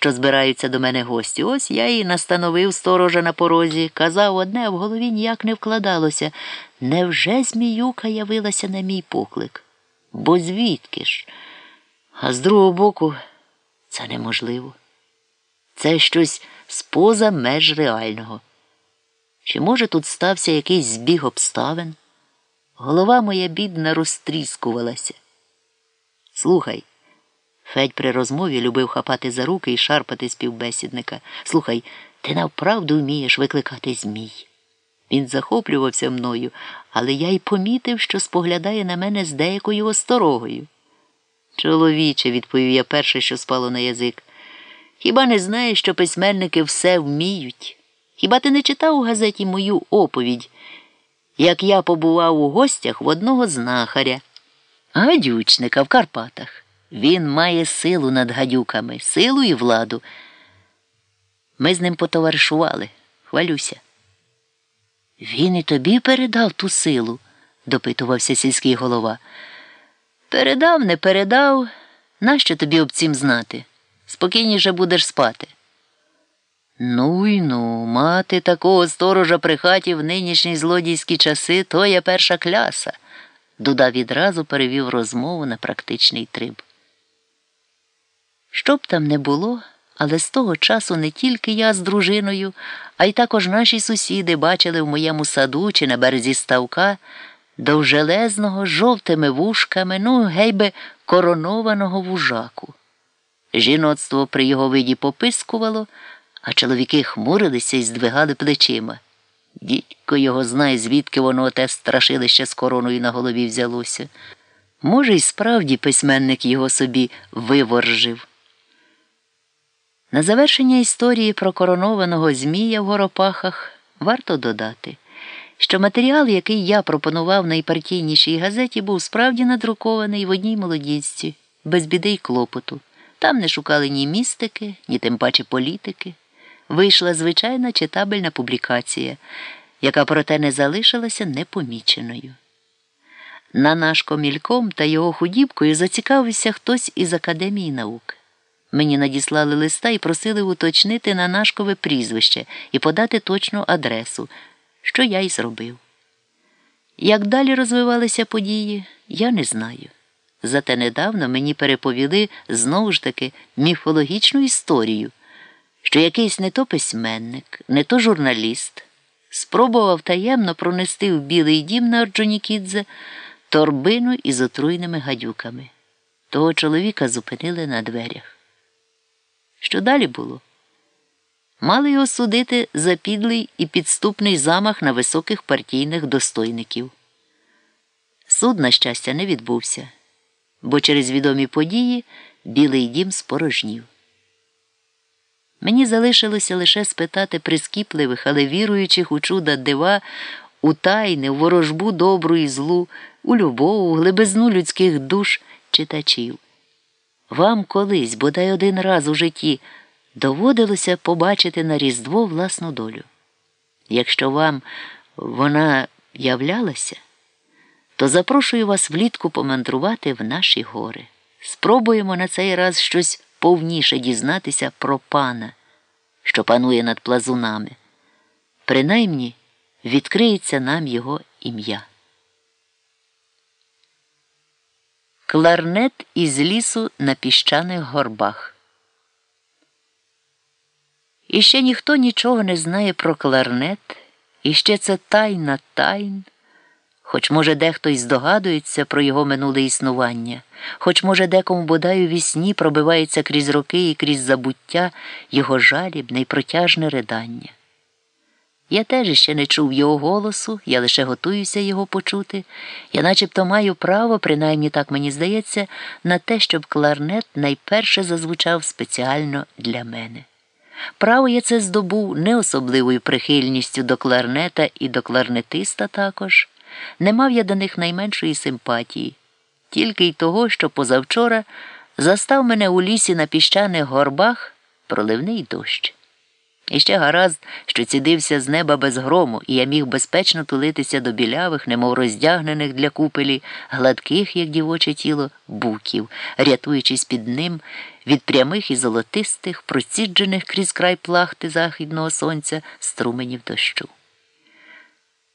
що збираються до мене гості. Ось я і настановив сторожа на порозі, казав одне, в голові ніяк не вкладалося. Невже зміюка явилася на мій поклик? Бо звідки ж? А з другого боку, це неможливо. Це щось споза меж реального. Чи, може, тут стався якийсь збіг обставин? Голова моя бідна розтріскувалася. Слухай, Федь при розмові любив хапати за руки і шарпати співбесідника. Слухай, ти навправду вмієш викликати змій. Він захоплювався мною, але я й помітив, що споглядає на мене з деякою осторогою. Чоловіче, відповів я перше, що спало на язик. Хіба не знаєш, що письменники все вміють? Хіба ти не читав у газеті мою оповідь, як я побував у гостях в одного знахаря, гадючника в Карпатах? Він має силу над гадюками, силу і владу. Ми з ним потоваришували, хвалюся. Він і тобі передав ту силу, допитувався сільський голова. Передав, не передав. Нащо тобі об цім знати? Спокійніше будеш спати. Ну й ну, мати такого сторожа при хаті в нинішні злодійські часи то є перша кляса. Дуда відразу перевів розмову на практичний триб. Що б там не було, але з того часу не тільки я з дружиною, а й також наші сусіди бачили в моєму саду чи на березі ставка довжелезного жовтими вушками, ну, гейби коронованого вужаку. Жіноцтво при його виді попискувало, а чоловіки хмурилися і здвигали плечима. Дідько його знає, звідки воно те страшилище з короною на голові взялося. Може, й справді письменник його собі виворжив. На завершення історії про коронованого Змія в Горопахах варто додати, що матеріал, який я пропонував найпартійнішій газеті, був справді надрукований в одній молодіцці, без біди й клопоту. Там не шукали ні містики, ні тим паче політики. Вийшла звичайна читабельна публікація, яка проте не залишилася непоміченою. На наш комільком та його худібкою зацікавився хтось із Академії наук. Мені надіслали листа і просили уточнити на нашкове прізвище і подати точну адресу, що я й зробив. Як далі розвивалися події, я не знаю. Зате недавно мені переповіли знову ж таки міфологічну історію, що якийсь не то письменник, не то журналіст спробував таємно пронести в Білий дім на Орджонікідзе торбину із отруйними гадюками. Того чоловіка зупинили на дверях. Що далі було? Мали його судити за підлий і підступний замах на високих партійних достойників. Суд, на щастя, не відбувся, бо через відомі події Білий дім спорожнів. Мені залишилося лише спитати прискіпливих, але віруючих у чуда дива, у тайни, у ворожбу добру і злу, у любов, у глибизну людських душ читачів. Вам колись, бодай один раз у житті, доводилося побачити на Різдво власну долю. Якщо вам вона являлася, то запрошую вас влітку помандрувати в наші гори. Спробуємо на цей раз щось повніше дізнатися про пана, що панує над плазунами. Принаймні відкриється нам його ім'я. Кларнет із лісу на піщаних горбах. І ще ніхто нічого не знає про кларнет, і ще це тайна тайн, хоч, може, дехто й здогадується про його минуле існування, хоч, може, декому бодай у вісні пробивається крізь роки і крізь забуття його жалібне й протяжне ридання. Я теж ще не чув його голосу, я лише готуюся його почути. Я начебто маю право, принаймні так мені здається, на те, щоб кларнет найперше зазвучав спеціально для мене. Право я це здобув не особливою прихильністю до кларнета і до кларнетиста також. Не мав я до них найменшої симпатії, тільки й того, що позавчора застав мене у лісі на піщаних горбах проливний дощ. І ще гаразд, що цідився з неба без грому, і я міг безпечно тулитися до білявих, немов роздягнених для купелі, гладких, як дівоче тіло, буків, рятуючись під ним від прямих і золотистих, проціджених крізь край плахти західного сонця струменів дощу.